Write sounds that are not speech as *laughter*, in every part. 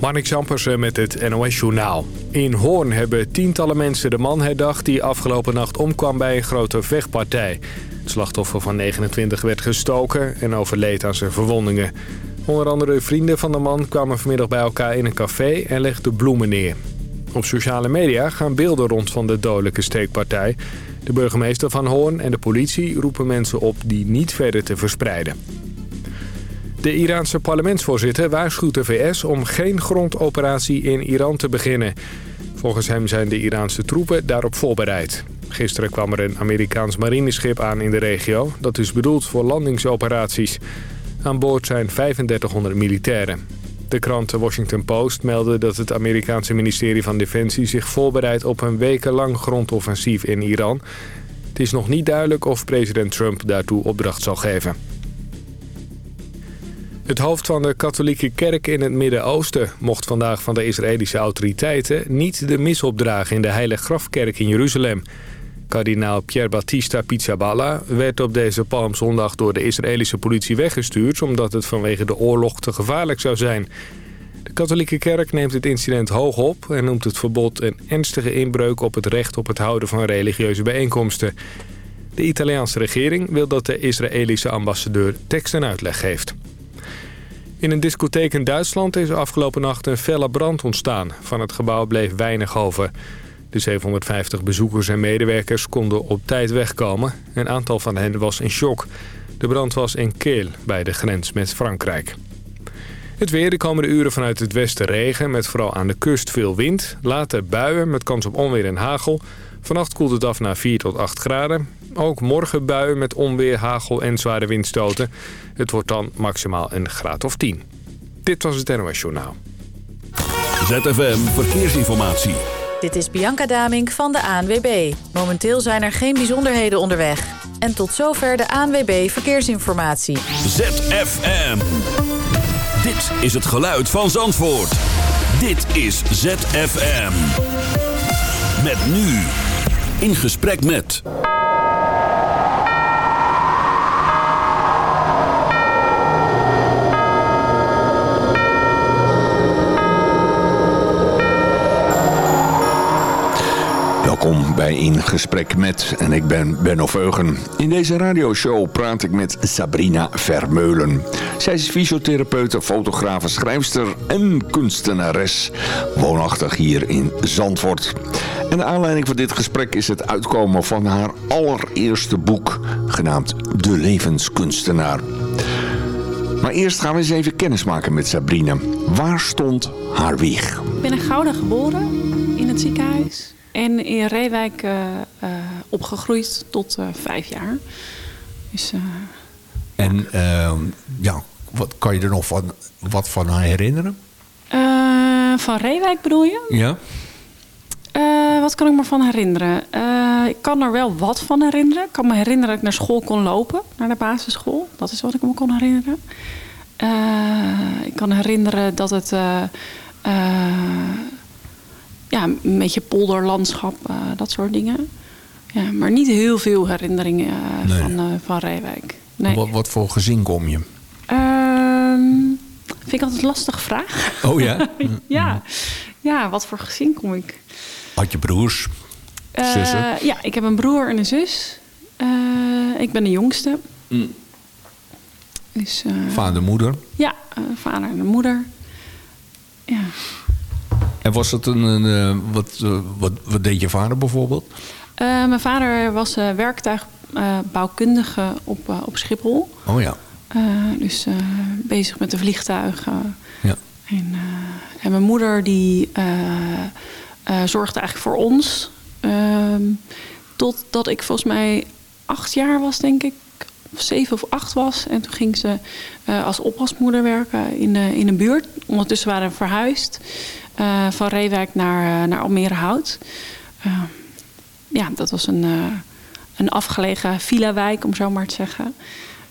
Marnik Zampersen met het NOS-journaal. In Hoorn hebben tientallen mensen de man herdacht... die afgelopen nacht omkwam bij een grote vechtpartij. Het slachtoffer van 29 werd gestoken en overleed aan zijn verwondingen. Onder andere vrienden van de man kwamen vanmiddag bij elkaar in een café... en legden bloemen neer. Op sociale media gaan beelden rond van de dodelijke steekpartij. De burgemeester van Hoorn en de politie roepen mensen op die niet verder te verspreiden. De Iraanse parlementsvoorzitter waarschuwt de VS om geen grondoperatie in Iran te beginnen. Volgens hem zijn de Iraanse troepen daarop voorbereid. Gisteren kwam er een Amerikaans marineschip aan in de regio. Dat is bedoeld voor landingsoperaties. Aan boord zijn 3500 militairen. De krant The Washington Post meldde dat het Amerikaanse ministerie van Defensie zich voorbereidt op een wekenlang grondoffensief in Iran. Het is nog niet duidelijk of president Trump daartoe opdracht zal geven. Het hoofd van de katholieke kerk in het Midden-Oosten mocht vandaag van de Israëlische autoriteiten niet de mis opdragen in de Heilige Grafkerk in Jeruzalem. Kardinaal Pierre Battista Pizzaballa werd op deze palmzondag door de Israëlische politie weggestuurd... omdat het vanwege de oorlog te gevaarlijk zou zijn. De katholieke kerk neemt het incident hoog op... en noemt het verbod een ernstige inbreuk op het recht op het houden van religieuze bijeenkomsten. De Italiaanse regering wil dat de Israëlische ambassadeur tekst en uitleg geeft. In een discotheek in Duitsland is afgelopen nacht een felle brand ontstaan. Van het gebouw bleef weinig over. De 750 bezoekers en medewerkers konden op tijd wegkomen. Een aantal van hen was in shock. De brand was in Keel, bij de grens met Frankrijk. Het weer de komende uren vanuit het westen regen... met vooral aan de kust veel wind. Later buien met kans op onweer en hagel. Vannacht koelt het af naar 4 tot 8 graden. Ook morgen buien met onweer, hagel en zware windstoten. Het wordt dan maximaal een graad of 10. Dit was het NOS Journaal. ZFM Verkeersinformatie. Dit is Bianca Damink van de ANWB. Momenteel zijn er geen bijzonderheden onderweg. En tot zover de ANWB Verkeersinformatie. ZFM. Dit is het geluid van Zandvoort. Dit is ZFM. Met nu. In gesprek met... Welkom bij In Gesprek Met en ik ben Benno Veugen. In deze radioshow praat ik met Sabrina Vermeulen. Zij is fysiotherapeute, fotografe, schrijfster en kunstenares. Woonachtig hier in Zandvoort. En de aanleiding voor dit gesprek is het uitkomen van haar allereerste boek... genaamd De Levenskunstenaar. Maar eerst gaan we eens even kennismaken met Sabrina. Waar stond haar wieg? Ik ben in Gouda geboren, in het ziekenhuis. En in Reewijk uh, uh, opgegroeid tot uh, vijf jaar. Dus, en ja, wat kan je er nog van, wat van herinneren? van Reewijk bedoel je? Ja. wat kan ik me van herinneren? ik kan er wel wat van herinneren. Ik kan me herinneren dat ik naar school kon lopen, naar de basisschool. Dat is wat ik me kon herinneren. ik kan herinneren dat het ja, een beetje polderlandschap, uh, dat soort dingen. Ja, maar niet heel veel herinneringen nee. van, uh, van Reewijk. Nee. Wat, wat, voor gezin kom je? Um, vind ik altijd een lastige vraag. Oh ja? *laughs* ja. ja, wat voor gezin kom ik? Had je broers? Zussen? ja, ik heb een broer en een zus. ik ben de jongste. Mm. Dus, vader, moeder? Ja, vader en moeder. Ja. En was het een, een wat, wat, wat deed je vader bijvoorbeeld? Uh, mijn vader was uh, werktuigbouwkundige op, uh, op Schiphol. Oh ja. dus bezig met de vliegtuigen. Ja. En, en mijn moeder die zorgde eigenlijk voor ons. Ehm, totdat ik volgens mij acht jaar was, denk ik. Of zeven of acht was. En toen ging ze als oppasmoeder werken in, de, in een buurt. Ondertussen waren we verhuisd. Uh, van Reewijk naar, naar Almere Hout. Ja, dat was een, een afgelegen villa-wijk, om zo maar te zeggen.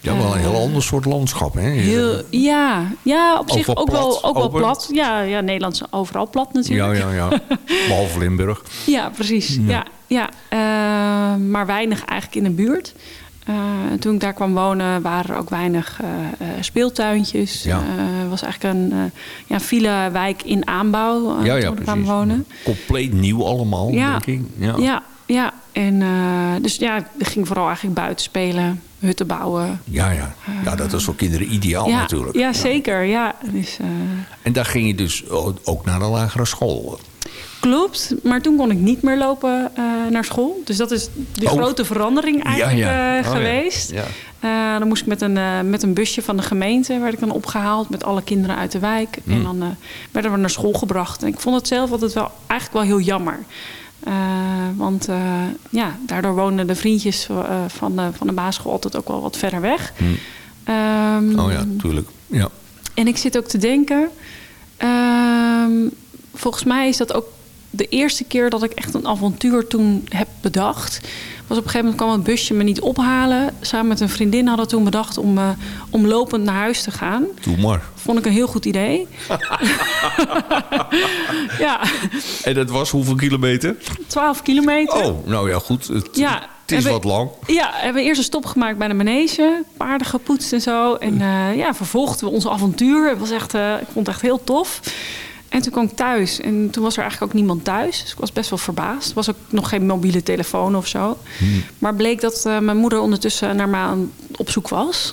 Ja, wel een heel ander soort landschap, hè? Heel, ja, ja, op zich ook, plat, wel, ook wel plat. Ja, ja, Nederland is overal plat natuurlijk. Ja, ja, ja. *laughs* Behalve Limburg. ja, precies. Ja, ja, ja. maar weinig eigenlijk in de buurt. En toen ik daar kwam wonen waren er ook weinig eh, eh, speeltuintjes. Ja. Het was eigenlijk een uh, ja, file wijk in aanbouw uh, ja, ja, toen we kwamen wonen. Compleet nieuw allemaal, Ja. denk ik. Ja. Ja, ja. En, dus ja, ik ging vooral eigenlijk buiten spelen, hutten bouwen. Ja, ja. ja, dat is voor kinderen ideaal natuurlijk. Ja, zeker. Ja. Dus, En daar ging je dus ook naar de lagere school. Klopt, maar toen kon ik niet meer lopen eh, naar school. Dus dat is de Oh. grote verandering eigenlijk ja. eh, Oh, geweest. Ja. Eh, dan moest ik met een, met een busje van de gemeente, werd ik dan opgehaald met alle kinderen uit de wijk. Hmm. En dan eh, werden we naar school gebracht. En ik vond het zelf altijd wel eigenlijk wel heel jammer. Want ja, daardoor woonden de vriendjes van, de, van de basisschool altijd ook wel wat verder weg. Hmm. Oh ja, tuurlijk. Ja. en ik zit ook te denken. ehm, volgens mij is dat ook de eerste keer dat ik echt een avontuur toen heb bedacht. Was op een gegeven moment kwam het busje me niet ophalen. Samen met een vriendin hadden we toen bedacht om, eh, om lopend naar huis te gaan. Doe maar. Vond ik een heel goed idee. *laughs* ja, En dat was hoeveel kilometer? 12 kilometer. Oh, nou ja, goed. Het, Ja, het is we- wat lang. Ja, hebben we eerst een stop gemaakt bij de manege. Paarden gepoetst en zo. En eh, ja, vervolgden we ons avontuur. Het was echt, eh, ik vond het echt heel tof. En toen kwam ik thuis. En toen was er eigenlijk ook niemand thuis. Dus ik was best wel verbaasd. Er was ook nog geen mobiele telefoon of zo. Maar bleek dat eh, mijn moeder ondertussen naar me aan op zoek was.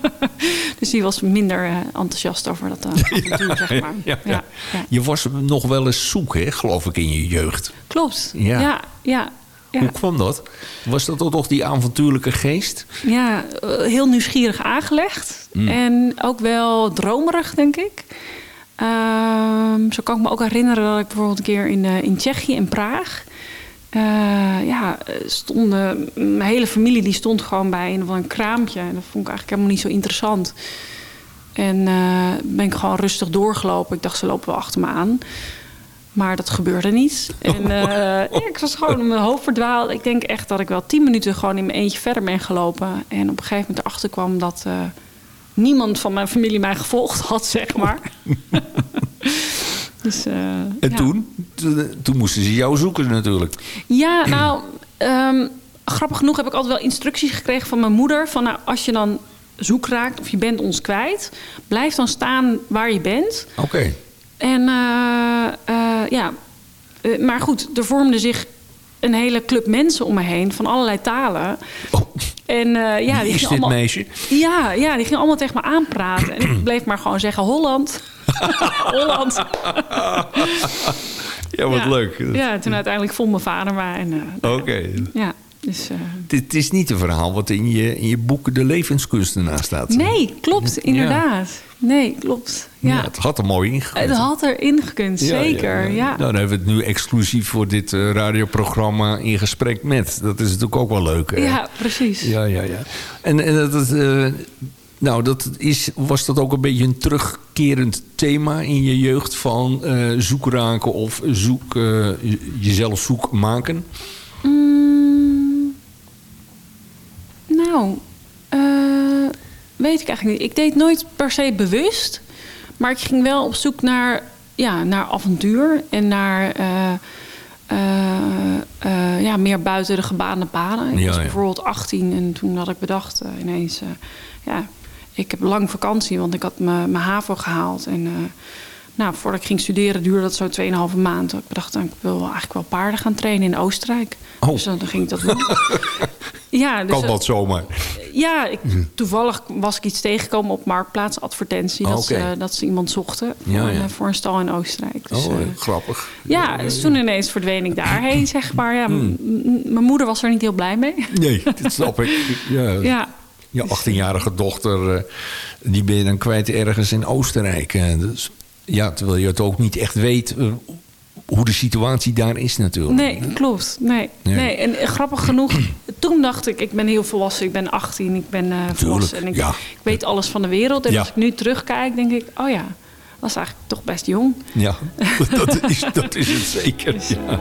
*laughs* dus die was minder eh, enthousiast over dat eh, *laughs* avontuur, zeg maar. Ja. Je was nog wel eens zoek, hè, geloof ik, in je jeugd. Klopt. Ja. Ja. Hoe kwam dat? Was dat toch die avontuurlijke geest? Ja, heel nieuwsgierig aangelegd. Mm. En ook wel dromerig, denk ik. Ehm, zo kan ik me ook herinneren dat ik bijvoorbeeld een keer in, eh, in Tsjechië, in Praag... eh, ja, eh, stonden, mijn hele familie die stond gewoon bij een, een kraampje. En dat vond ik eigenlijk helemaal niet zo interessant. En ben ik gewoon rustig doorgelopen. Ik dacht, ze lopen wel achter me aan. Maar dat gebeurde niet. En *laughs* ja, ik was gewoon in mijn hoofd verdwaald. Ik denk echt dat ik wel tien minuten gewoon in mijn eentje verder ben gelopen. En op een gegeven moment erachter kwam dat niemand van mijn familie mij gevolgd had, zeg maar. *laughs* dus, eh, En ja. toen? toen? Toen moesten ze jou zoeken natuurlijk. Ja, *clears throat* nou, ehm, grappig genoeg heb ik altijd wel instructies gekregen van mijn moeder. Van nou, als je dan zoek raakt of je bent ons kwijt, blijf dan staan waar je bent. Oké. En eh, eh, ja, Eh, maar goed, er vormde zich een hele club mensen om me heen van allerlei talen. Oh, En eh, ja, die is gingen dit allemaal, meisje? ja, ja, die gingen allemaal tegen me aanpraten. En ik *clears throat* bleef maar gewoon zeggen Holland. *laughs* Holland. Ja, wat ja. leuk. Ja, toen uiteindelijk vond mijn vader maar. Eh, Oké. ja, dus... eh, Dit is niet een verhaal wat in je, in je boek De Levenskunstenaar staat. Nee, klopt, inderdaad. Nee, klopt. Ja. Ja, het had er mooi ingekund. het had erin gekund, Ja, zeker. Ja, dan hebben we het nu exclusief voor dit eh, radioprogramma in gesprek met. Dat is natuurlijk ook wel leuk. hè? ja precies. ja, ja. ja. En, en dat, eh, nou, dat is, was dat ook een beetje een terugkerend thema in je jeugd van eh zoek raken of zoek, jezelf zoek maken? Nou, eh, weet ik eigenlijk niet. Ik deed nooit per se bewust. Maar ik ging wel op zoek naar, ja, naar avontuur. En naar eh, eh, ja, meer buiten de gebaande paden. Ik Ja, was bijvoorbeeld 18 en toen had ik bedacht ineens... ja, ik heb lang vakantie, want ik had mijn HAVO gehaald. En nou, voordat ik ging studeren duurde dat zo 2,5 maand. Ik bedacht, nou, ik wil eigenlijk wel paarden gaan trainen in Oostenrijk. Oh. Dus dan ging ik dat doen. *laughs* ja, dus, kan dat zomaar? ja, ik, toevallig was ik iets tegengekomen op Marktplaats advertentie. Dat, Oké. ze, dat ze iemand zochten voor, Ja, een, ja. eh, voor een stal in Oostenrijk. Dus, oh, eh, eh, grappig. ja, dus toen ineens verdween ik daarheen, *clears throat* zeg maar. Ja, m- m- mijn moeder was er niet heel blij mee. Nee, dat snap ik. Ja, *laughs* ja, Je 18-jarige dochter, eh, die ben je dan kwijt ergens in Oostenrijk. Eh, dus, ja, terwijl je het ook niet echt weet eh, hoe de situatie daar is natuurlijk. nee, klopt. Nee, Nee. nee. En eh, grappig genoeg, *clears throat* toen dacht ik, ik ben heel volwassen. Ik ben 18, ik ben eh, volwassen. En ik, ja. ik weet alles van de wereld. En Ja. als ik nu terugkijk, denk ik, oh ja, was eigenlijk toch best jong. Ja, *laughs* *laughs* dat is, dat is het zeker. Ja.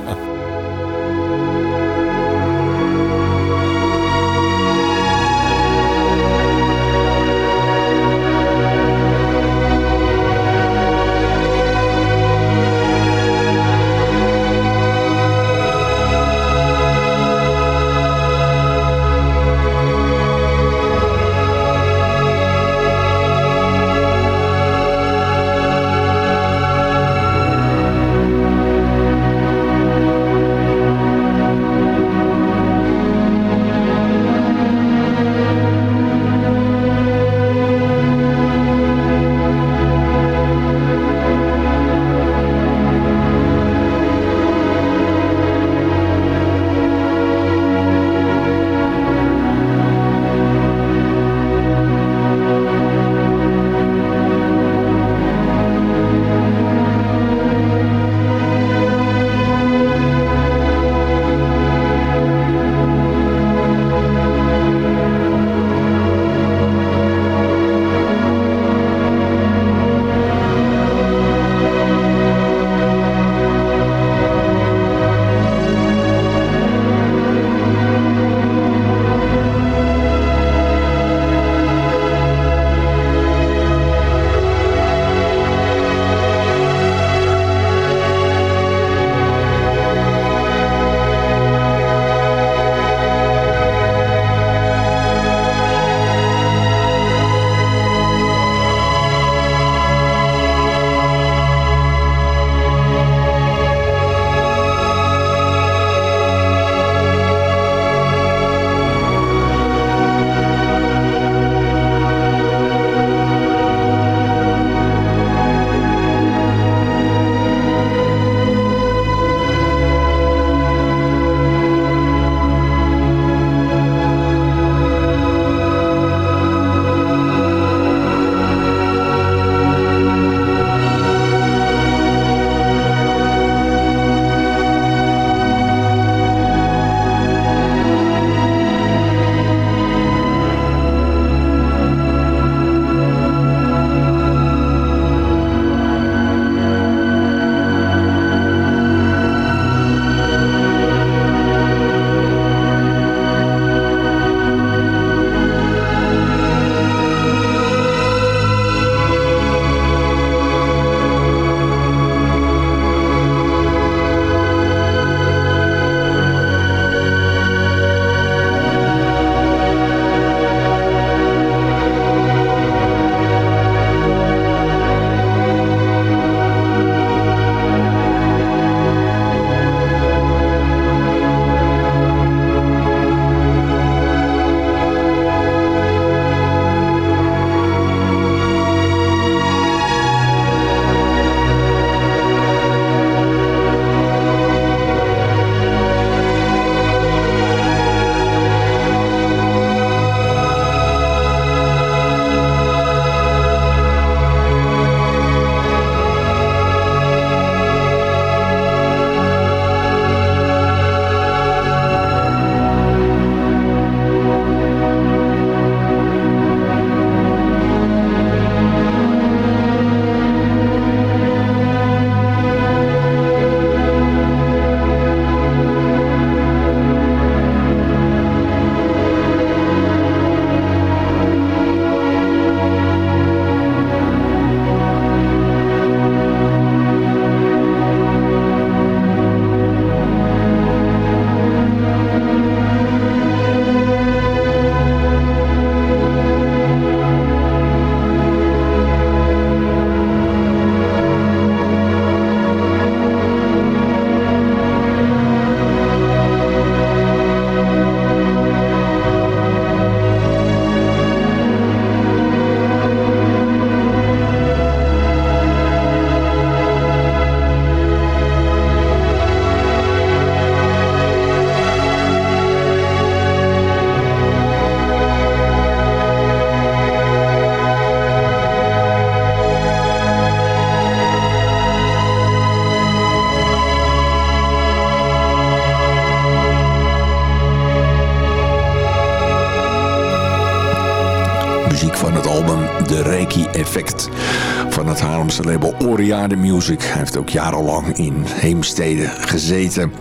Oriade Music. Hij heeft ook jarenlang in Heemstede gezeten.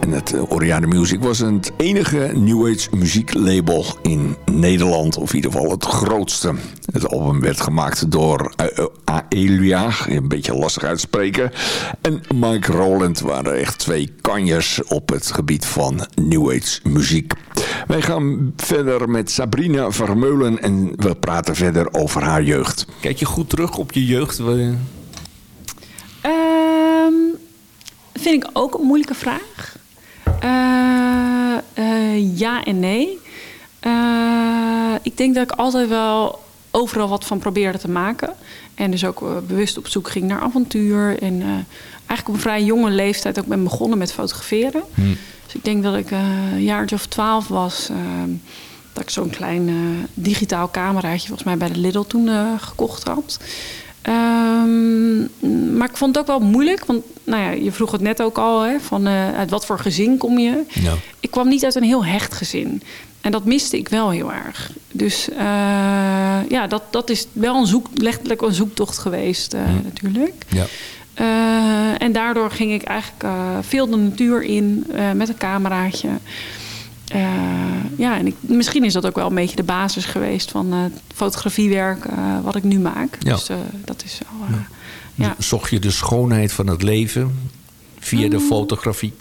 En het eh, Oriade Music was het enige New Age muzieklabel in Nederland. Of in ieder geval het grootste. Het album werd gemaakt door uh, Aelia, een beetje lastig uitspreken. En Mike Rowland waren echt twee kanjers op het gebied van New Age muziek. Wij gaan verder met Sabrina Vermeulen en we praten verder over haar jeugd. Kijk je goed terug op je jeugd? Um, vind ik ook een moeilijke vraag. Uh, uh, ja en nee. Uh, ik denk dat ik altijd wel overal wat van probeerde te maken. En dus ook bewust op zoek ging naar avontuur. En eigenlijk op een vrij jonge leeftijd ook ben begonnen met fotograferen. Hmm. Dus ik denk dat ik een jaartje of twaalf was. Dat ik zo'n klein digitaal cameraatje volgens mij bij de Lidl toen gekocht had. Um, maar ik vond het ook wel moeilijk, want nou ja, je vroeg het net ook al, hè, van uh, uit wat voor gezin kom je? Ja. Ik kwam niet uit een heel hecht gezin. En dat miste ik wel heel erg. Dus uh, ja, dat, dat is wel een zoek, letterlijk een zoektocht geweest uh, mm. natuurlijk. Ja. en daardoor ging ik eigenlijk veel de natuur in met een cameraatje. Uh, ja, en ik, misschien is dat ook wel een beetje de basis geweest van het fotografiewerk uh, wat ik nu maak. Ja. Dus uh, dat is wel. Ja. ja. Zocht je de schoonheid van het leven via de mm. fotografie?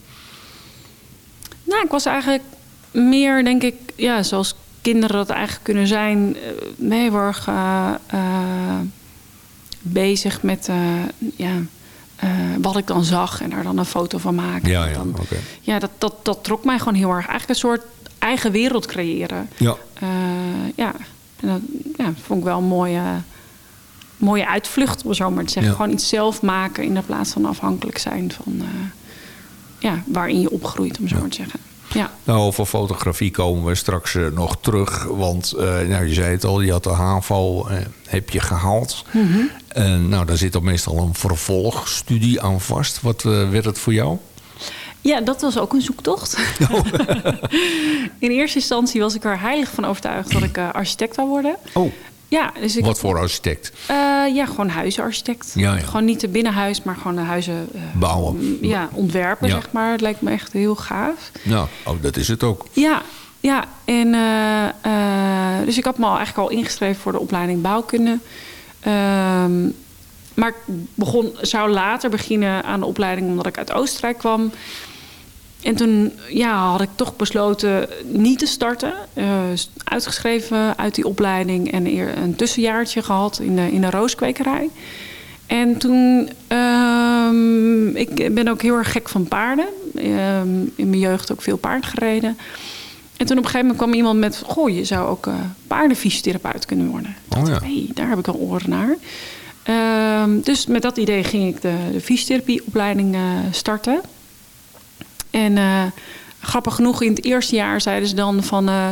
Nou, ik was eigenlijk meer, denk ik, ja, zoals kinderen dat eigenlijk kunnen zijn, heel erg bezig met ja, uh, wat ik dan zag en daar dan een foto van maken. Ja, ja, dan, okay. ja dat, dat, dat trok mij gewoon heel erg. Eigenlijk een soort eigen wereld creëren. Ja. Uh, ja. En dat ja, vond ik wel een mooie, mooie uitvlucht, om zo maar te zeggen. Ja. Gewoon iets zelf maken in de plaats van afhankelijk zijn van uh, ja, waarin je opgroeit, om zo maar te zeggen. Ja. Nou, over fotografie komen we straks uh, nog terug. Want uh, nou, je zei het al, je had de HAVO uh, heb je gehaald. Mm -hmm. En nou, daar zit dan meestal een vervolgstudie aan vast. Wat werd het voor jou? Ja, dat was ook een zoektocht. *laughs* Oh. *laughs* In eerste instantie was ik er heilig van overtuigd dat ik architect zou worden. Oh. Ja, dus ik, Wat voor architect? Uh, ja, gewoon huizenarchitect. Ja, ja. Gewoon niet de binnenhuis, maar gewoon de huizen... Uh, Bouwen. Ja, ontwerpen, ja. zeg maar. Het lijkt me echt heel gaaf. Ja, oh, dat is het ook. Ja, ja. En, uh, dus ik had me al eigenlijk al ingeschreven voor de opleiding bouwkunde. Um, maar ik begon, zou later beginnen aan de opleiding omdat ik uit Oostenrijk kwam. En toen ja, had ik toch besloten niet te starten. Uh, uitgeschreven uit die opleiding en eer een tussenjaartje gehad in de, in de rooskwekerij. En toen, um, ik ben ook heel erg gek van paarden. Um, in mijn jeugd ook veel paard gereden. En toen op een gegeven moment kwam iemand met... Goh, je zou ook uh, paardenfysiotherapeut kunnen worden. Oh, ja. hey, daar heb ik al oren naar. Um, dus met dat idee ging ik de, de fysiotherapieopleiding uh, starten. En uh, grappig genoeg, in het eerste jaar zeiden ze dan van... Uh,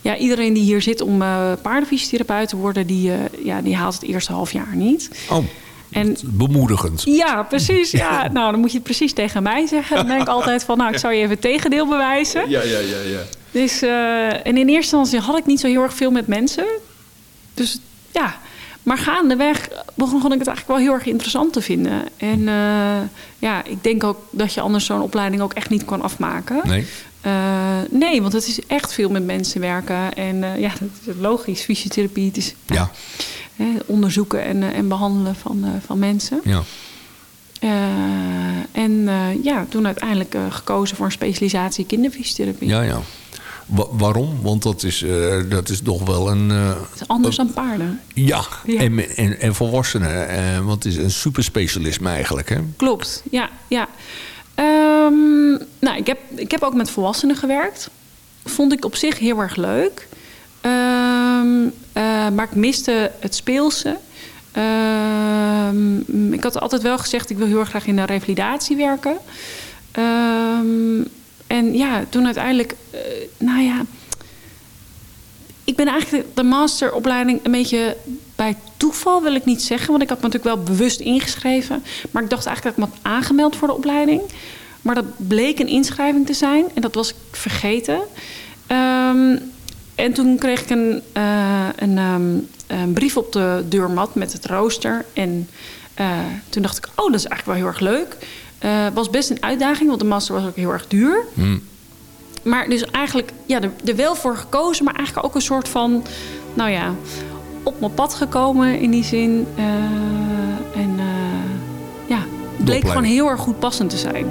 ja, iedereen die hier zit om uh, paardenfysiotherapeut te worden... Die, ja, die haalt het eerste half jaar niet. Oh, en, bemoedigend. Ja, precies. Ja. *laughs* nou, dan moet je het precies tegen mij zeggen. Dan denk ik altijd van, nou, ik zou je even tegendeel bewijzen. Ja, ja, ja. ja. Dus, en in eerste instantie had ik niet zo heel erg veel met mensen. Dus ja... Maar gaandeweg begon ik het eigenlijk wel heel erg interessant te vinden. En uh, ja, ik denk ook dat je anders zo'n opleiding ook echt niet kan afmaken. Nee. Uh, nee, want het is echt veel met mensen werken. En uh, ja, dat is logisch. Fysiotherapie, het is ja. onderzoeken en, en behandelen van, van mensen. Ja. en ja, toen uiteindelijk gekozen voor een specialisatie kinderfysiotherapie. Ja, ja. Wa waarom? Want dat is, uh, dat is toch wel een... Uh, het is anders dan paarden. Ja, ja. En, en, en, volwassenen. Uh, want het is een superspecialisme eigenlijk. Hè? Klopt, ja. ja. Um, nou, ik heb, ik heb ook met volwassenen gewerkt. Vond ik op zich heel erg leuk. Um, maar ik miste het speelse. Um, ik had altijd wel gezegd, ik wil heel erg graag in de revalidatie werken. En ja, toen uiteindelijk, uh, nou ja, ik ben eigenlijk de masteropleiding een beetje bij toeval, wil ik niet zeggen. Want ik had me natuurlijk wel bewust ingeschreven. Maar ik dacht eigenlijk dat ik me had aangemeld voor de opleiding. Maar dat bleek een inschrijving te zijn en dat was ik vergeten. Um, en toen kreeg ik een, uh, een, um, een brief op de deurmat met het rooster. En toen dacht ik, oh, dat is eigenlijk wel heel erg leuk. Het was best een uitdaging, want de master was ook heel erg duur. Hmm. Maar dus eigenlijk ja, er, er wel voor gekozen, maar eigenlijk ook een soort van, nou ja, op mijn pad gekomen in die zin. Uh, en uh, ja, bleek gewoon heel erg goed passend te zijn.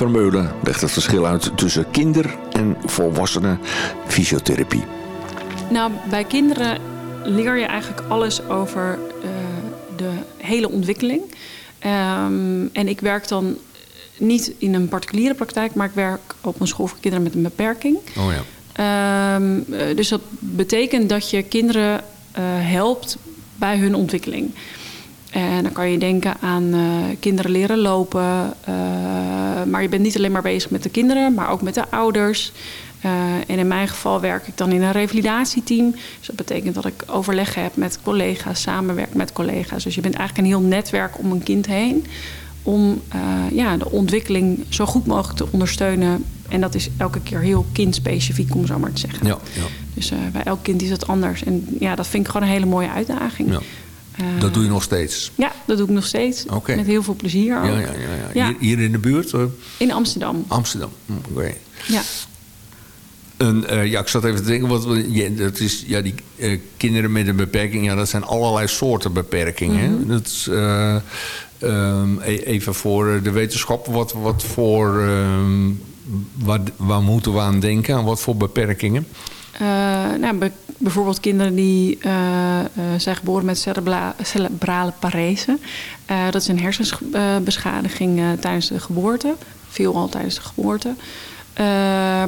Vermeulen legt het verschil uit tussen kinder- en volwassenen fysiotherapie. Nou, bij kinderen leer je eigenlijk alles over uh, de hele ontwikkeling. Um, en ik werk dan niet in een particuliere praktijk, maar ik werk op een school voor kinderen met een beperking. Oh ja. Um, dus dat betekent dat je kinderen uh, helpt bij hun ontwikkeling. En dan kan je denken aan uh, kinderen leren lopen. Uh, maar je bent niet alleen maar bezig met de kinderen, maar ook met de ouders. Uh, en in mijn geval werk ik dan in een revalidatieteam. Dus dat betekent dat ik overleg heb met collega's, samenwerk met collega's. Dus je bent eigenlijk een heel netwerk om een kind heen. Om ja, de ontwikkeling zo goed mogelijk te ondersteunen. En dat is elke keer heel kindspecifiek, om zo maar te zeggen. Ja, ja. Dus bij elk kind is het anders. En ja, dat vind ik gewoon een hele mooie uitdaging. Ja. Uh, dat doe je nog steeds? Ja, dat doe ik nog steeds. Okay. Met heel veel plezier ook. Ja, ja, ja, ja. Hier, hier, in de buurt? Of? In Amsterdam. Amsterdam, oké. Okay. Ja. En, uh, ja, ik zat even te denken, wat, ja, dat is, ja, die uh, kinderen met een beperking, ja, dat zijn allerlei soorten beperkingen. Mm -hmm. Dat is, uh, um, even voor de wetenschap, wat, wat voor, um, waar, waar moeten we aan denken? Aan wat voor beperkingen? nou, be bijvoorbeeld kinderen die zijn geboren met cerebra cerebrale parese. dat is een hersenbeschadiging tijdens de geboorte, veelal tijdens de geboorte.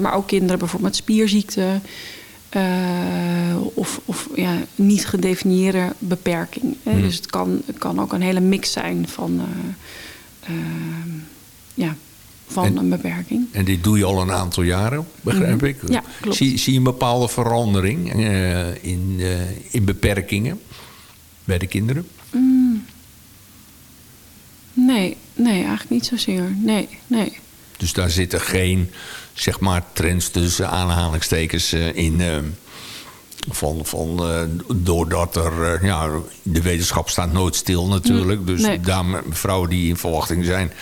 Maar ook kinderen bijvoorbeeld met spierziekten. Uh, of of ja, niet gedefinieerde beperking. Hè? Hmm. Dus het kan, het kan ook een hele mix zijn van, ja, van En- een beperking. En dit doe je al een aantal jaren, begrijp Mhm. ik. Ja, klopt. Zie, zie je een bepaalde verandering eh, in, eh, in beperkingen bij de kinderen? Mm. Nee, nee, eigenlijk niet zozeer. Nee, nee. Dus daar zitten geen, zeg maar, trends tussen aanhalingstekens eh, in. van, van, doordat er, ja, de wetenschap staat nooit stil natuurlijk. Mm, Dus nee. dame, vrouwen die in verwachting zijn,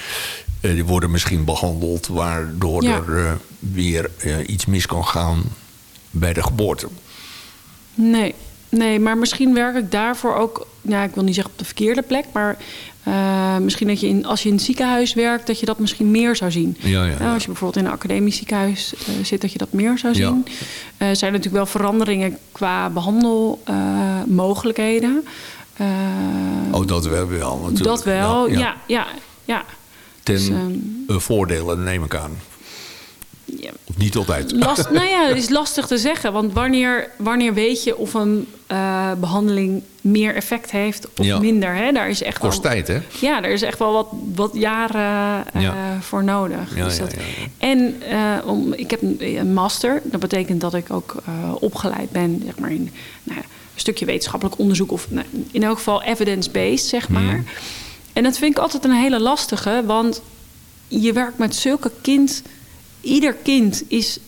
die worden misschien behandeld. Waardoor Ja. er eh, weer eh, iets mis kan gaan bij de geboorte. Nee, nee, maar misschien werk ik daarvoor ook, ja, ik wil niet zeggen op de verkeerde plek, maar eh, misschien dat je in, als je in het ziekenhuis werkt, dat je dat misschien meer zou zien. Ja, ja, Nou, ja. als je bijvoorbeeld in een academisch ziekenhuis eh, zit, dat je dat meer zou Ja. zien. Eh, Er zijn natuurlijk wel veranderingen qua behandelmogelijkheden. Eh, Oh, dat wel, wel natuurlijk. dat wel, Ja, ja, ja. Ten Dus, voordelen neem ik aan. Ja, Of niet altijd. Last, *laughs* nou ja, het is lastig te zeggen. Want wanneer, wanneer weet je of een eh, behandeling meer effect heeft of Ja. minder? Hè? Daar is echt Kost wel, tijd, hè? Ja, daar is echt wel wat, wat jaren eh, Ja. voor nodig. Ja, Dus dat-. En om, ik heb een, master. Dat betekent dat ik ook opgeleid ben zeg maar, in nou een stukje wetenschappelijk onderzoek. Of nou, in elk geval evidence-based, zeg Mhm. maar. En dat vind ik altijd een hele lastige. Want je werkt met zulke kind. Ieder kind is,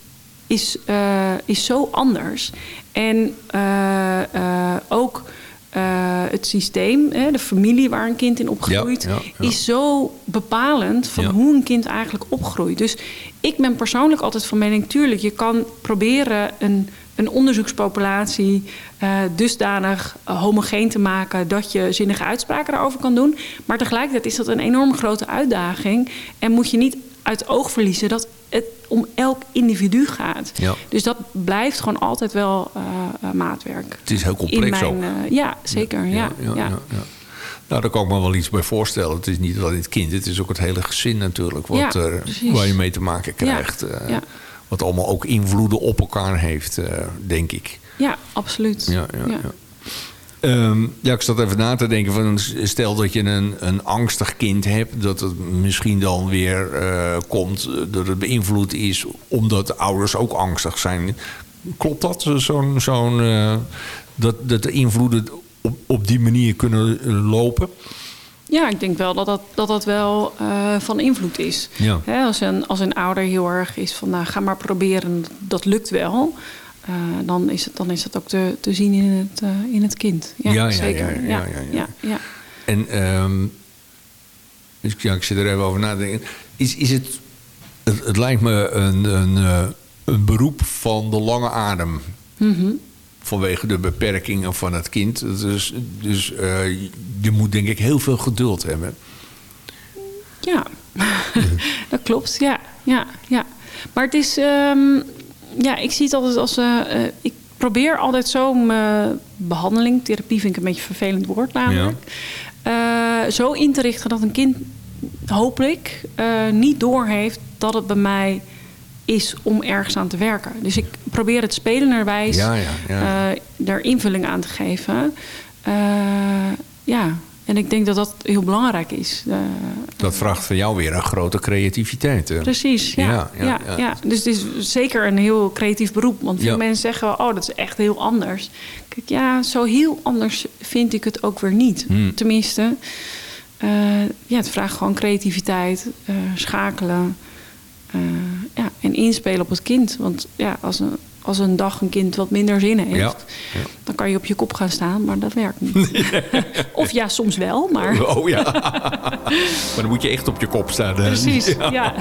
is, eh, is zo anders. En eh, eh, ook het systeem, hè, de familie waar een kind in opgroeit, Ja, ja, ja. is zo bepalend van hoe een kind eigenlijk opgroeit. Dus ik ben persoonlijk altijd van mening, tuurlijk, je kan proberen een, een onderzoekspopulatie eh, dusdanig homogeen te maken dat je zinnige uitspraken daarover kan doen. Maar tegelijkertijd is dat een enorm grote uitdaging en moet je niet uit oog verliezen dat het om elk individu gaat. Ja. Dus dat blijft gewoon altijd wel eh, eh, maatwerk. Het is heel complex mijn, ook. ja, zeker. Ja, ja, ja. Nou, daar kan ik me wel iets bij voorstellen. Het is niet alleen het kind, het is ook het hele gezin natuurlijk. Wat, er- waar je mee te maken krijgt. ja. Wat allemaal ook invloeden op elkaar heeft, eh, denk ik. Ja, absoluut. Ja, ja, ja. Ehm, ja, ik zat even na te denken van stel dat je een, een angstig kind hebt, dat het misschien dan weer eh, komt eh, dat het beïnvloed is omdat de ouders ook angstig zijn. Klopt dat? Zo'n, zo'n, dat, dat de invloeden op, op die manier kunnen lopen? Ja, ik denk wel dat dat, dat, dat wel eh, van invloed is. Ja. Als, een, als een ouder heel erg is van, nou, ga maar proberen, dat lukt wel. eh, dan, is het, dan is dat ook te, te zien in het, eh, in het kind. Ja, zeker. ja, ja, ja. En ehm, dus ja, ik zit er even over na te denken. Is, is het, het, het lijkt me een, een, een beroep van de lange adem. Mhm. Vanwege de beperkingen van het kind. Dus, dus eh, je moet denk ik heel veel geduld hebben. Ja, *laughs* dat klopt, ja. ja, ja. Maar het is, ehm, ja, ik zie het altijd als, uh, ik probeer altijd zo mijn behandeling, therapie vind ik een beetje een vervelend woord namelijk, ja. zo in te richten dat een kind hopelijk niet doorheeft dat het bij mij is om ergens aan te werken. Dus ik probeer het spelenderwijs ja, ja, ja. daar invulling aan te geven. ja, en ik denk dat dat heel belangrijk is. Uh, dat vraagt van jou weer een grote creativiteit. Hè? Precies, ja, ja, ja, Dus het is zeker een heel creatief beroep. Want veel mensen zeggen, oh, dat is echt heel anders. Kijk, ja, zo heel anders vind ik het ook weer niet. Hmm. Tenminste, ja, het vraagt gewoon creativiteit, uh, schakelen... ja, en inspelen op het kind. Want ja, als een, als een dag een kind wat minder zin heeft, dan kan je op je kop gaan staan, maar dat werkt niet. *laughs* of ja, soms wel, maar. Oh ja. *laughs* maar dan moet je echt op je kop staan. Precies, *laughs* ja.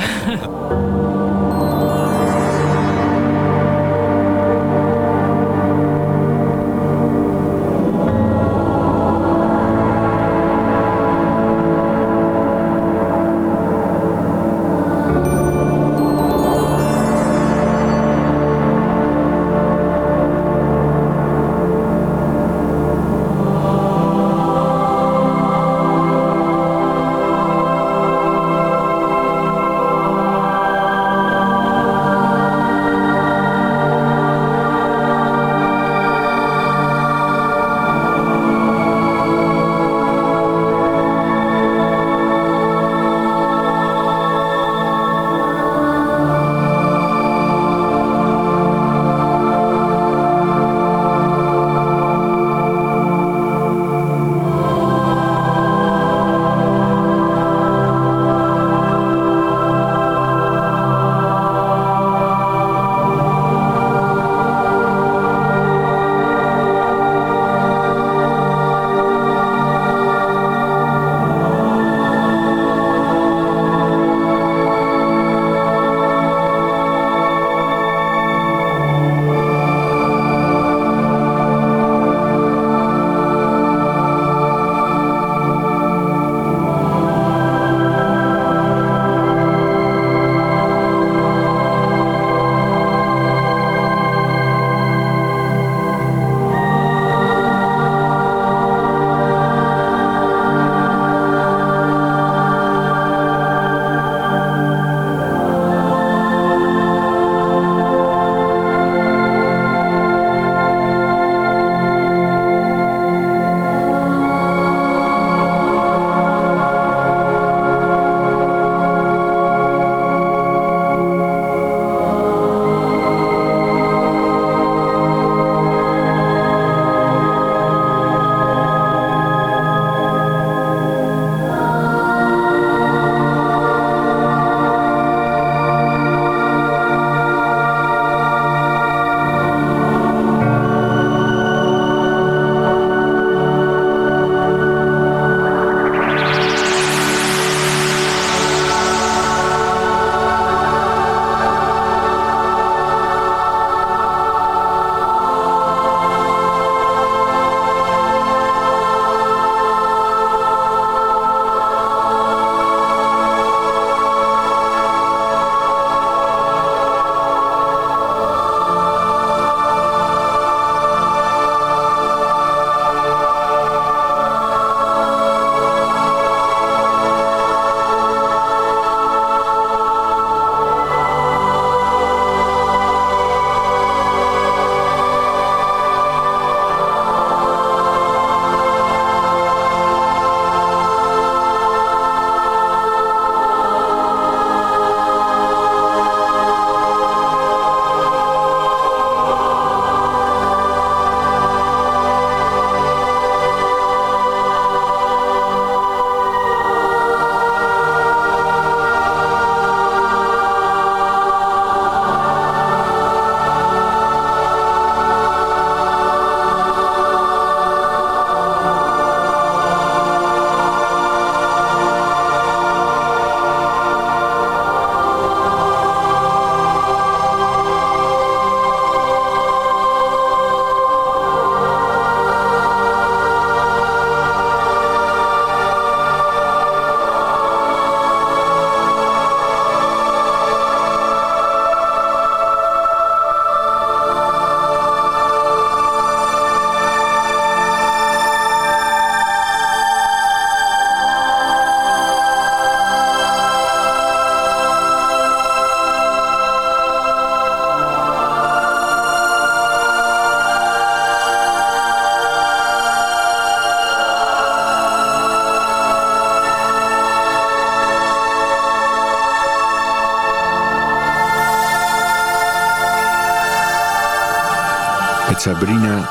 Sabrina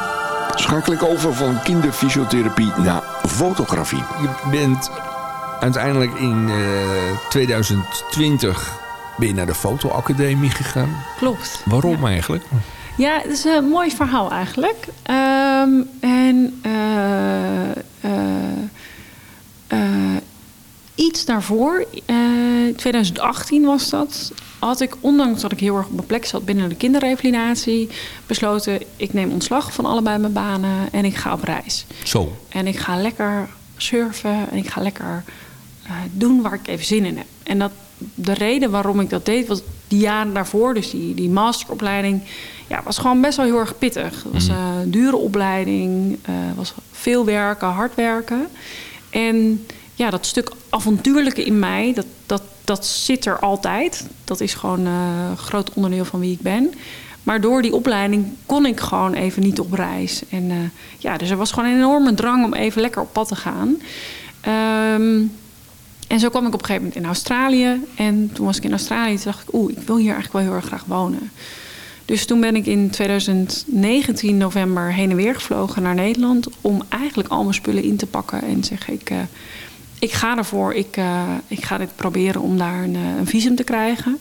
schakel ik over van kinderfysiotherapie naar fotografie. Je bent uiteindelijk in uh, 2020 ben je naar de fotoacademie gegaan. Klopt. Waarom eigenlijk? Ja, het is een mooi verhaal eigenlijk. Um, en uh, uh, iets daarvoor, 2018 was dat, had ik, ondanks dat ik heel erg op mijn plek zat binnen de kinderrevalidatie, besloten: ik neem ontslag van allebei mijn banen en ik ga op reis. Zo. En ik ga lekker surfen en ik ga lekker doen waar ik even zin in heb. En dat, de reden waarom ik dat deed, was die jaren daarvoor, dus die, die masteropleiding, ja, was gewoon best wel heel erg pittig. Het was mhm. een dure opleiding, uh, was veel werken, hard werken. En ja, dat stuk avontuurlijke in mij, dat, dat, dat zit er altijd. Dat is gewoon een groot onderdeel van wie ik ben. Maar door die opleiding kon ik gewoon even niet op reis. En uh, ja, dus er was gewoon een enorme drang om even lekker op pad te gaan. Um, en zo kwam ik op een gegeven moment in Australië. En toen was ik in Australië, toen dacht ik, oeh, ik wil hier eigenlijk wel heel erg graag wonen. Dus toen ben ik in 2019 november heen en weer gevlogen naar Nederland. Om eigenlijk al mijn spullen in te pakken en zeg ik, uh, ik ga ervoor. Ik, uh, ik ga dit proberen om daar een, een, visum te krijgen.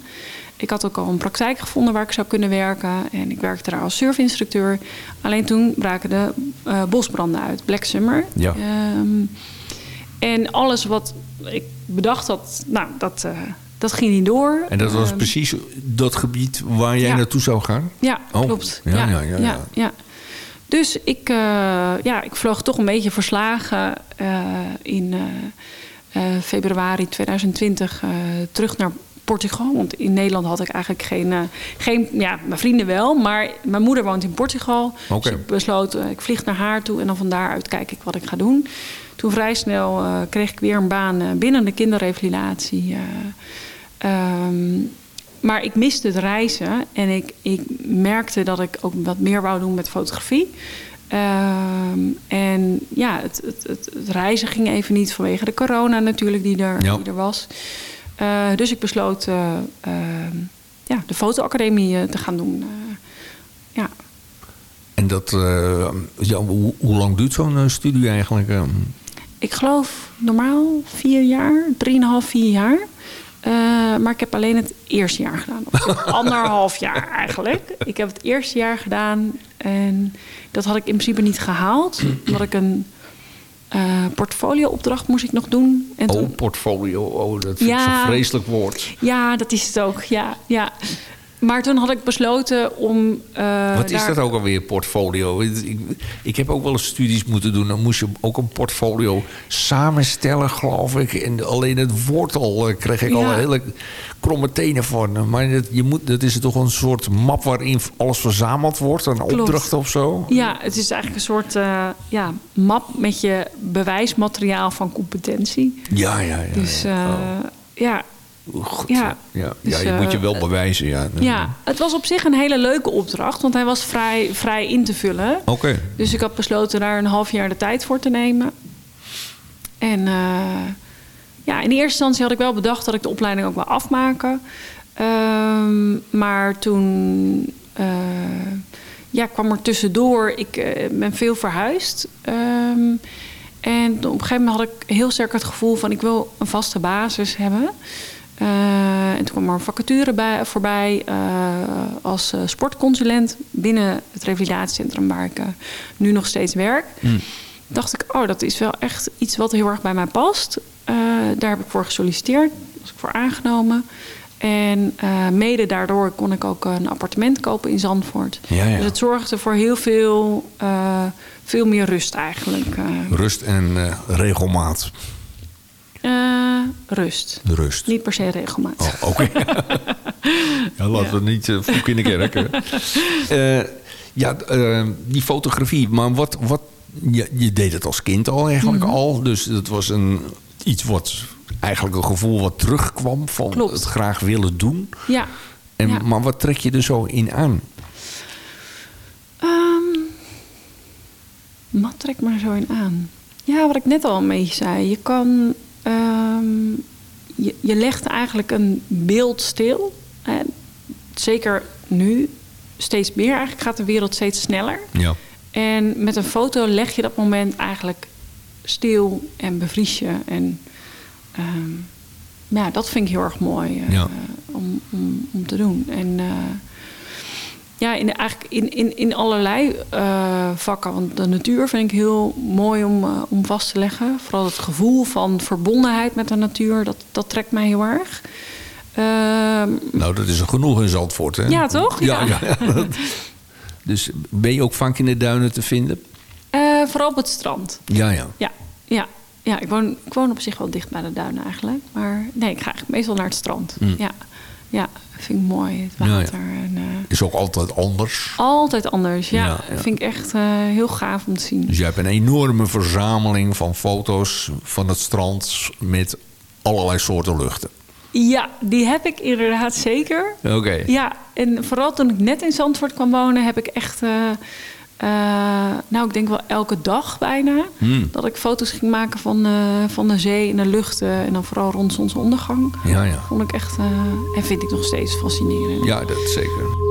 Ik had ook al een praktijk gevonden waar ik zou kunnen werken. En ik werkte daar als surfinstructeur. Alleen toen braken de uh, bosbranden uit, Black Summer. Ja. Um, en alles wat ik bedacht had, nou, dat, uh, dat ging niet door. En dat was um, precies dat gebied waar jij ja. naartoe zou gaan? Ja, oh. klopt. Ja, ja, ja. ja, ja. Dus ik, uh, ja, ik vloog toch een beetje verslagen uh, in februari 2020 terug naar Portugal. Want in Nederland had ik eigenlijk geen... geen ja, mijn vrienden wel, maar mijn moeder woont in Portugal. Okay. Dus ik besloot, ik vlieg naar haar toe en dan van daaruit kijk ik wat ik ga doen. Toen vrij snel kreeg ik weer een baan binnen de kinderrevalidatie. Um, maar ik miste het reizen en ik, ik merkte dat ik ook wat meer wou doen met fotografie. Um, en ja, het, het, het, het, reizen ging even niet vanwege de corona natuurlijk die er, ja. die er was. Uh, dus ik besloot uh, uh, ja, de fotoacademie te gaan doen. ja. En dat, ja, hoe, hoe, lang duurt zo'n studie eigenlijk? Ik geloof normaal vier jaar, drieënhalf, vier jaar. Uh, maar ik heb alleen het eerste jaar gedaan. Of *laughs* anderhalf jaar eigenlijk. Ik heb het eerste jaar gedaan en dat had ik in principe niet gehaald. Omdat ik een uh, portfolio-opdracht moest ik nog doen. En oh, portfolio. Oh, dat vind ik zo'n vreselijk woord. Ja, dat is het ook. Ja, ja. Maar toen had ik besloten om. Uh, Wat is daar... dat ook alweer, portfolio? Ik, ik, heb ook wel eens studies moeten doen. Dan moest je ook een portfolio samenstellen, geloof ik. En alleen het woord al uh, kreeg ik ja. al hele kromme tenen van. Maar dat, je moet, dat is toch een soort map waarin alles verzameld wordt? Een Klopt. opdracht of zo? Ja, het is eigenlijk een soort uh, ja, map met je bewijsmateriaal van competentie. Ja, ja, ja. Dus ja. Oh. ja. Goed, ja, ja, dus, ja, je moet je wel uh, bewijzen. Ja. ja, het was op zich een hele leuke opdracht, want hij was vrij, vrij in te vullen. Oké. Okay. Dus ik had besloten daar een half jaar de tijd voor te nemen. En uh, ja, in eerste instantie had ik wel bedacht dat ik de opleiding ook wil afmaken. Um, maar toen uh, ja, kwam er tussendoor, ik ben veel verhuisd. Um, en op een gegeven moment had ik heel sterk het gevoel van ik wil een vaste basis hebben. Uh, en toen kwam er een vacature bij, voorbij uh, als uh, sportconsulent binnen het revalidatiecentrum waar ik nu nog steeds werk. Mm. Dacht ik, oh, dat is wel echt iets wat heel erg bij mij past. daar heb ik voor gesolliciteerd, was ik voor aangenomen. En mede daardoor kon ik ook een appartement kopen in Zandvoort. Ja, ja. Dus het zorgde voor heel veel veel meer rust eigenlijk. Rust en regelmaat. Rust. Rust. Niet per se regelmaat. Oh, Oké. Okay. *laughs* ja, laten we niet uh, vroeg in de kerk. uh, ja, die fotografie. Maar wat... wat je, je, deed het als kind al eigenlijk Mhm. mm -hmm. al. Dus dat was een, iets wat... Eigenlijk een gevoel wat terugkwam van Klopt. het graag willen doen. Ja. En, ja. Maar wat trek je er zo in aan? Um, wat trekt me er zo in aan? Ja, wat ik net al een beetje zei. Je kan... Um, je, je legt eigenlijk een beeld stil. En zeker nu steeds meer. Eigenlijk gaat de wereld steeds sneller. Ja. En met een foto leg je dat moment eigenlijk stil en bevries je. En ehm, ja, dat vind ik heel erg mooi eh, Ja. om, om, om te doen. En eh, ja, in, eigenlijk in, in, in allerlei eh, vakken. Want de natuur vind ik heel mooi om, eh, om vast te leggen. Vooral het gevoel van verbondenheid met de natuur, dat, dat trekt mij heel erg. Ehm, Nou, dat is er genoeg in Zandvoort, hè? Ja, toch? Ja, Ja. ja. *laughs* dus ben je ook vaak in de duinen te vinden? eh, vooral op het strand. Ja, ja. Ja, ja, ja ik, woon, ik woon op zich wel dicht bij de duinen eigenlijk. Maar nee, ik ga eigenlijk meestal naar het strand. Ja, ja vind ik mooi, het. Ja, ja. water. En, eh, Is ook altijd anders. altijd anders, ja. Ja, ja. Vind ik echt eh, heel gaaf om te zien. Dus je hebt een enorme verzameling van foto's van het strand met allerlei soorten luchten. Ja, die heb ik inderdaad zeker. Oké. Ja, en vooral toen ik net in Zandvoort kwam wonen, heb ik echt, eh, eh, nou, ik denk wel elke dag bijna, Hmm. dat ik foto's ging maken van, eh, van de zee en de luchten. En dan vooral rond zonsondergang. Ja, ja. Vond ik echt, eh, en vind ik nog steeds fascinerend. Ja, dat zeker.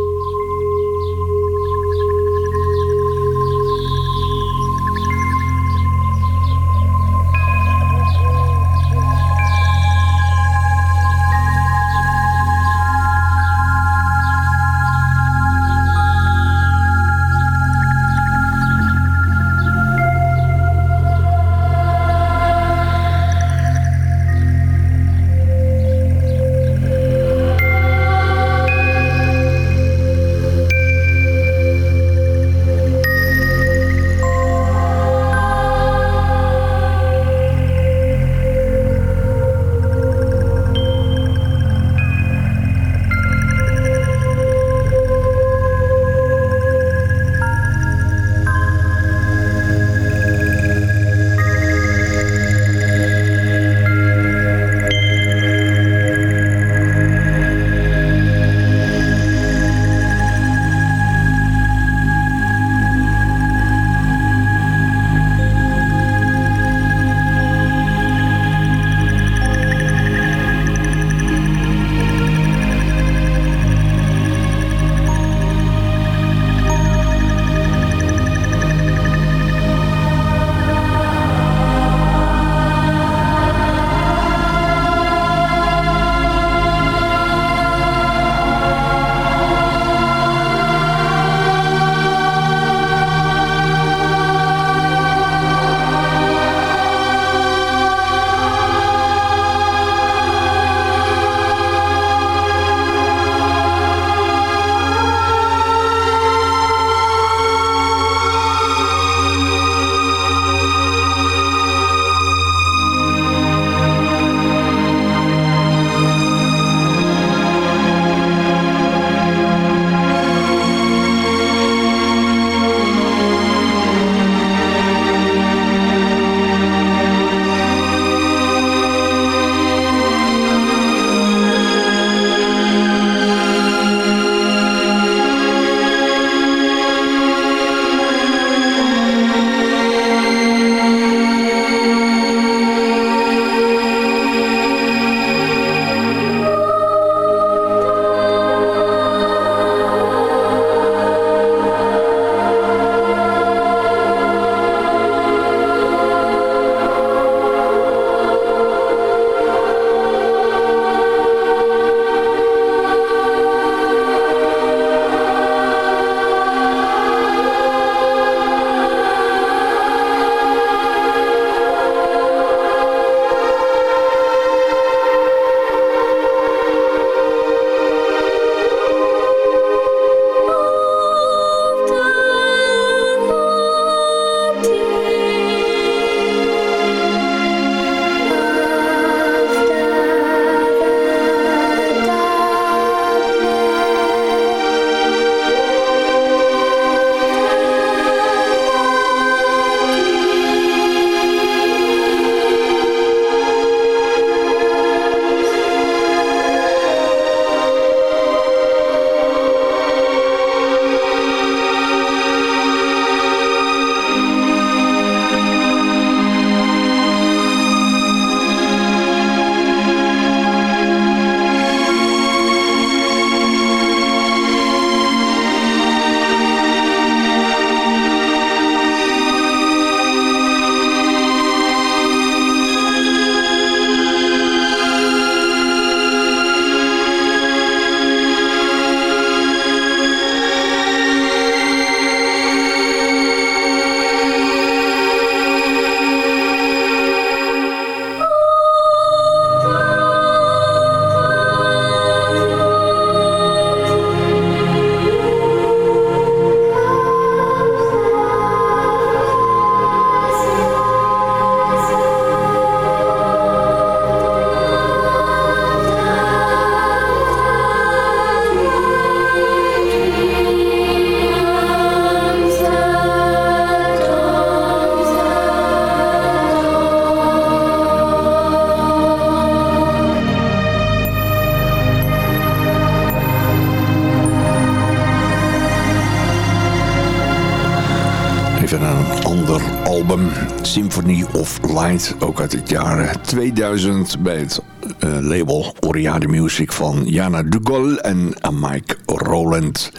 Ook uit het jaar 2000 bij het uh, label Oriade Music van Jana Dugol en Mike Roland.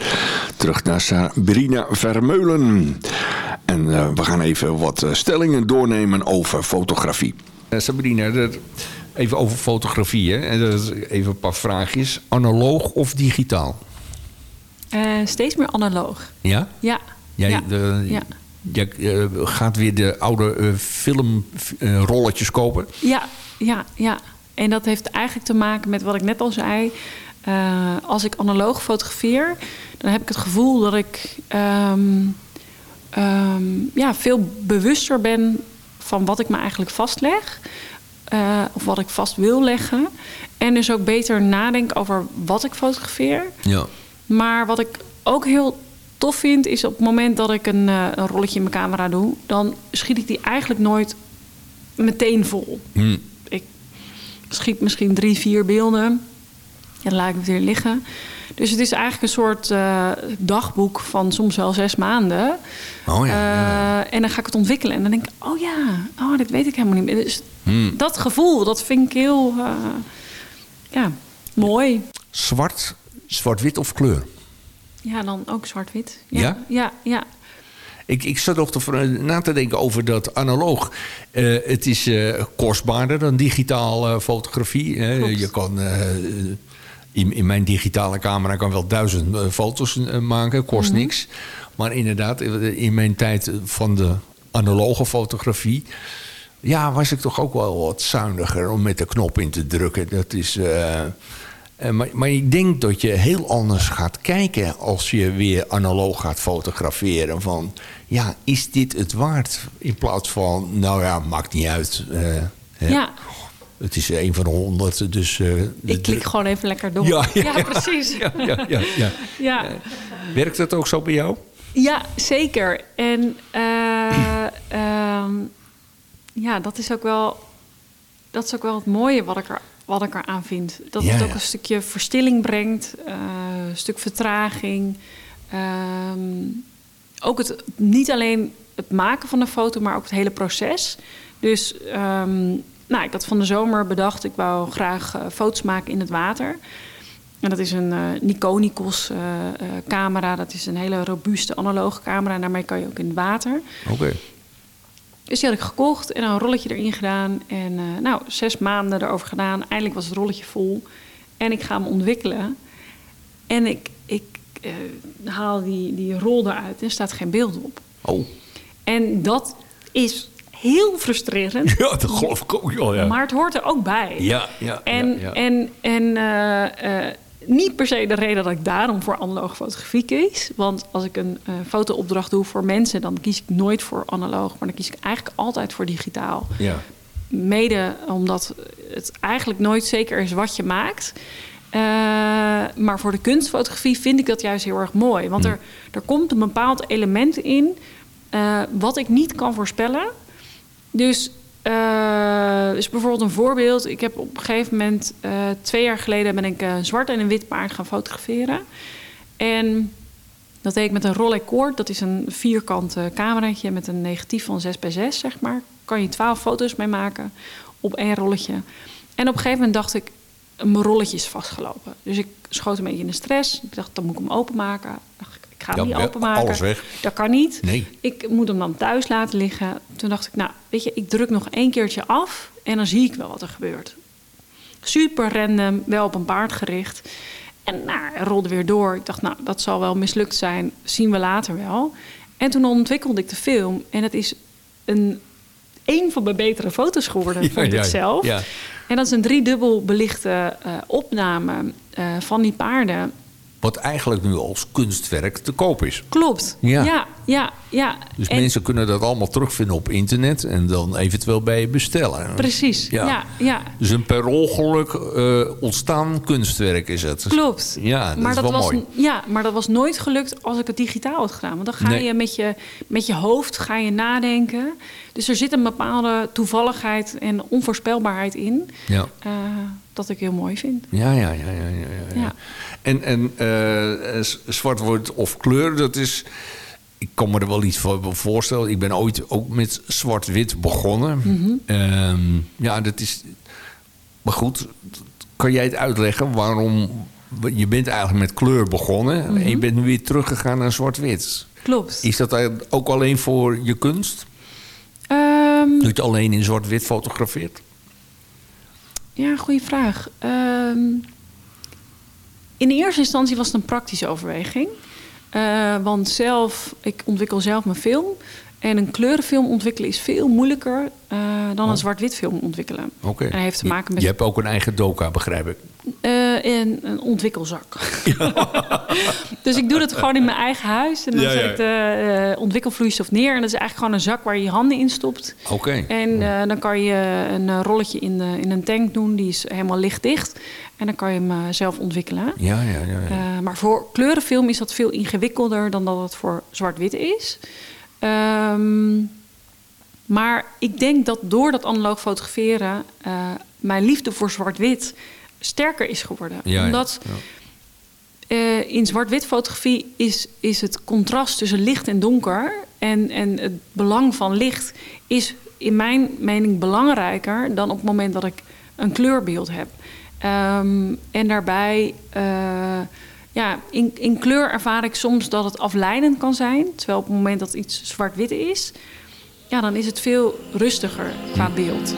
Terug naar Sabrina Vermeulen. En uh, we gaan even wat stellingen doornemen over fotografie. Sabrina, even over fotografie. Hè? Even een paar vraagjes. Analoog of digitaal? steeds meer analoog. Ja? Ja. Jij, ja. De, ja. Jij uh, gaat weer de oude uh, filmrolletjes uh, kopen? Ja, ja, ja. En dat heeft eigenlijk te maken met wat ik net al zei. als ik analoog fotografeer, dan heb ik het gevoel dat ik um, um, ja, veel bewuster ben van wat ik me eigenlijk vastleg. of wat ik vast wil leggen. En dus ook beter nadenk over wat ik fotografeer. Ja. Maar wat ik ook heel tof vind, is op het moment dat ik een, uh, een rolletje in mijn camera doe, dan schiet ik die eigenlijk nooit meteen vol. Hmm. Ik schiet misschien drie, vier beelden en laat ik het weer liggen. Dus het is eigenlijk een soort uh, dagboek van soms wel zes maanden. Oh ja, ja. Uh, en dan ga ik het ontwikkelen en dan denk ik, oh ja, oh, dit weet ik helemaal niet meer. Dus Hmm. dat gevoel, dat vind ik heel ja, mooi. Zwart, zwart-wit of kleur? Ja, dan ook zwart-wit. Ja? Ja, ja. Ik, ik zat nog te, na te denken over dat analoog. Uh, het is uh, kostbaarder dan digitaal uh, fotografie. je kan, in, in, mijn digitale camera kan wel duizend foto's maken, kost Mhm. mm -hmm. niks. Maar inderdaad, in mijn tijd van de analoge fotografie... ja, was ik toch ook wel wat zuiniger om met de knop in te drukken. Dat is... Uh, maar, maar, ik denk dat je heel anders gaat kijken als je weer analoog gaat fotograferen. Van ja, is dit het waard? In plaats van, nou ja, maakt niet uit. Uh, ja. Het is een van de honderd, dus... Uh, ik klik gewoon even lekker door. Ja, ja, ja precies. Ja, ja, ja, ja. *laughs* ja. Werkt dat ook zo bij jou? Ja, zeker. En um, ja, dat is ook wel... Dat is ook wel het mooie wat ik er wat ik eraan vind. Dat Ja, het ook ja. een stukje verstilling brengt, uh, een stuk vertraging. Um, ook het, niet alleen het maken van een foto, maar ook het hele proces. Dus um, nou, ik had van de zomer bedacht, ik wou graag uh, foto's maken in het water. En dat is een uh, Nikonikos camera. Dat is een hele robuuste analoge camera. En daarmee kan je ook in het water. Oké. Okay. Dus die had ik gekocht en een rolletje erin gedaan. En uh, nou, zes maanden erover gedaan. Eindelijk was het rolletje vol. En ik ga hem ontwikkelen. En ik, ik uh, haal die, die rol eruit en er staat geen beeld op. Oh. En dat is heel frustrerend. *laughs* Ja, dat geloof ik ook wel, ja. Maar het hoort er ook bij. Ja, ja. En, ja, ja. en, en uh, niet per se de reden dat ik daarom voor analoge fotografie kies. Want als ik een uh, fotoopdracht doe voor mensen, dan kies ik nooit voor analoog. Maar dan kies ik eigenlijk altijd voor digitaal. Ja. Mede omdat het eigenlijk nooit zeker is wat je maakt. Uh, maar voor de kunstfotografie vind ik dat juist heel erg mooi. Want er, er komt een bepaald element in uh, wat ik niet kan voorspellen. Dus uh, dus bijvoorbeeld een voorbeeld. Ik heb op een gegeven moment, uh, twee jaar geleden, ben ik een zwart en een wit paard gaan fotograferen. En dat deed ik met een Rolleicord. Dat is een vierkant cameraatje met een negatief van 6 bij 6, zeg maar. Kan je 12 foto's mee maken op één rolletje. En op een gegeven moment dacht ik, mijn rolletje is vastgelopen. Dus ik schoot een beetje in de stress. Ik dacht, dan moet ik hem openmaken. Ik, ga hem niet openmaken. alles weg. Dat kan niet. Nee. Ik moet hem dan thuis laten liggen. Toen dacht ik, nou, weet je, ik druk nog één keertje af en dan zie ik wel wat er gebeurt. Super random, wel op een paard gericht. En nou, hij rolde weer door. Ik dacht, nou, dat zal wel mislukt zijn. Zien we later wel. En toen ontwikkelde ik de film. En het is een, een van mijn betere foto's geworden, *laughs* Ja, vond ja, ik zelf. ja. En dat is een driedubbel belichte uh, opname uh, van die paarden. Wat eigenlijk nu als kunstwerk te koop is. Klopt. Ja. ja, ja. ja. Dus En- mensen kunnen dat allemaal terugvinden op internet en dan eventueel bij je bestellen. Precies, Ja. ja, ja. Dus een per ongeluk eh, ontstaan kunstwerk is het. Klopt. Ja, dat maar is wel was, mooi. Ja, maar dat was nooit gelukt als ik het digitaal had gedaan. Want dan ga Nee. je, met je met je hoofd ga je nadenken. Dus er zit een bepaalde toevalligheid en onvoorspelbaarheid in. Ja. eh, dat ik heel mooi vind. Ja, ja, ja, ja, ja, ja. Ja. En, en eh, zwart wordt of kleur, dat is. Ik kan me er wel iets voor voorstellen. Ik ben ooit ook met zwart-wit begonnen. Ehm, ja, dat is... Maar goed, kan jij het uitleggen waarom... Je bent eigenlijk met kleur begonnen... en je bent nu weer teruggegaan naar zwart-wit. Klopt. Is dat ook alleen voor je kunst? Ehm, Doe je het alleen in zwart-wit fotografeert? Ja, goede vraag. Ehm, in eerste instantie was het een praktische overweging. Eh, want zelf, ik ontwikkel zelf mijn film. En een kleurenfilm ontwikkelen is veel moeilijker eh, dan een Oh. zwart-wit film ontwikkelen. Oké. En heeft te maken met Je hebt ook een eigen doka, begrijp ik. eh, in een ontwikkelzak. *laughs* dus ik doe dat gewoon in mijn eigen huis. En dan Ja, ja. zet ik de eh, ontwikkelvloeistof neer. En dat is eigenlijk gewoon een zak waar je je handen in stopt. Oké. En eh, dan kan je een eh, rolletje in, de, in een tank doen. Die is helemaal lichtdicht. En dan kan je hem eh, zelf ontwikkelen. Ja, ja, ja. ja. Eh, maar voor kleurenfilm is dat veel ingewikkelder dan dat het voor zwart-wit is. Ehm, maar ik denk dat door dat analoog fotograferen eh, mijn liefde voor zwart-wit sterker is geworden. Ja, Omdat ja. in zwart-wit fotografie is, is het contrast tussen licht en donker. En, en het belang van licht is in mijn mening belangrijker dan op het moment dat ik een kleurbeeld heb. Ehm, en daarbij, eh, ja, in, in kleur ervaar ik soms dat het afleidend kan zijn. Terwijl op het moment dat iets zwart-wit is, ja, dan is het veel rustiger qua beeld.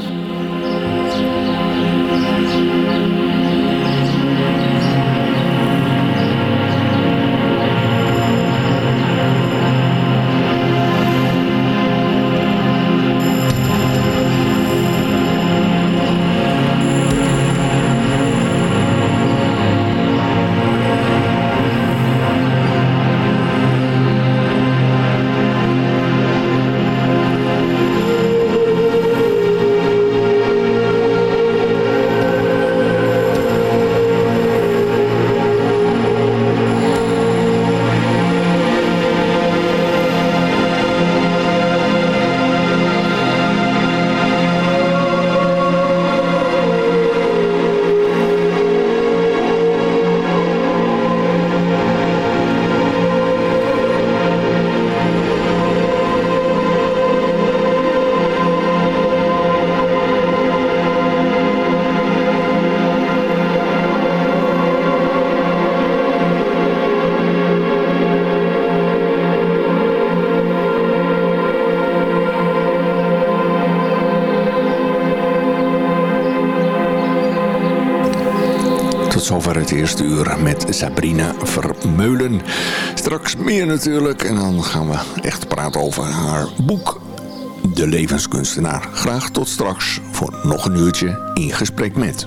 Eerste uur met Sabrina Vermeulen. Straks meer natuurlijk. En dan gaan we echt praten over haar boek De Levenskunstenaar. Graag tot straks voor nog een uurtje in gesprek met.